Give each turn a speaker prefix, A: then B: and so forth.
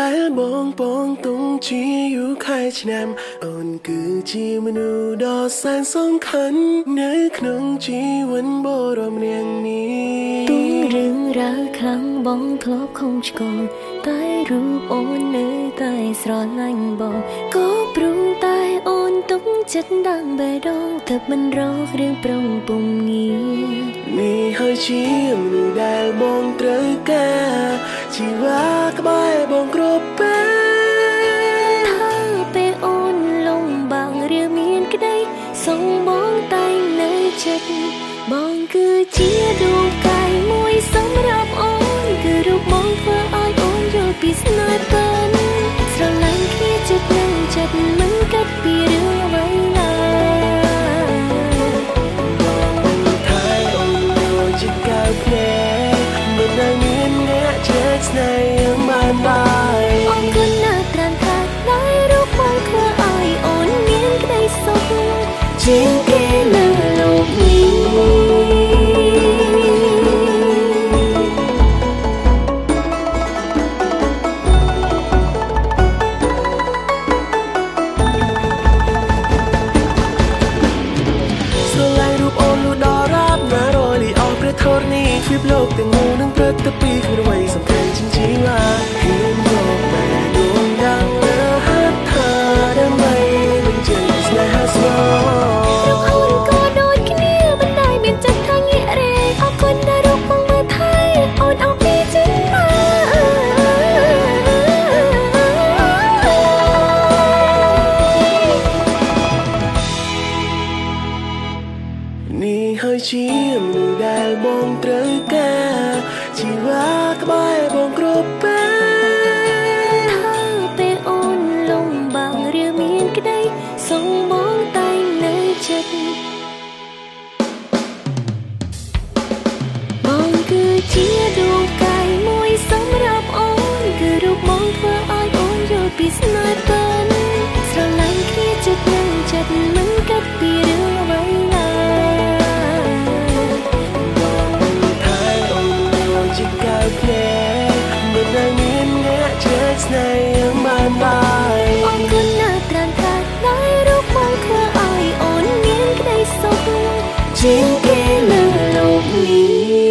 A: ដែលបងបងទុំជាយូរខែឆ្នាំ អូនគឺជាមនុស្សដ៏សែនសំខាន់នៅក្នុងជីវិតបរមនាងនេះ
B: ទុំរឿងរ៉ាវខ្លាំងបងធ្លាប់ខំឆ្កងតែរូបអូននៅតែស្រឡាញ់បងក៏ព្រមតែអូនទុកចិត្តដាំបេះដូងទៅមិនរករឿងប្រងពុំងារ
A: នេះហើយជាមនុស្សដែលបងត្រូវការជីវ៉ា
B: ចិត្តបងគឺជាដួងកាយមួយសម្រាប់អូនគឺរូបបងធ្វើឲ្យអូនយល់ពីស្នេហ៍ពិនស្រឡាញ់គ្នាចិត្តនឹងចិត្តមិនកាត់ពីរឿងអ្វីឡើយ
A: ថែអូនយកជាកៅភ្នែកមិនដែលមានអ្នកជឿស្នេហ៍យ៉ាងបានឡើយ
B: អរគុណណាស់ត្រាំថាដែលរូបបងធ្វើឲ្យអូនមានក្តីសុខជាងគេនៅ លោក
A: ទាំងមូលនឹងព្រឹត្តពីគ្មាន ហើយជាមនុស្សដែលបងត្រូវការជីវ៉ាក្បែរបងគ្រប់ពេល
B: នឡើយអរគុណណាស់ត្រានថាដែលរូបមកធ្វើឲ្យអូនមានក្តីសុខជាងគេលើលោក
A: នេះ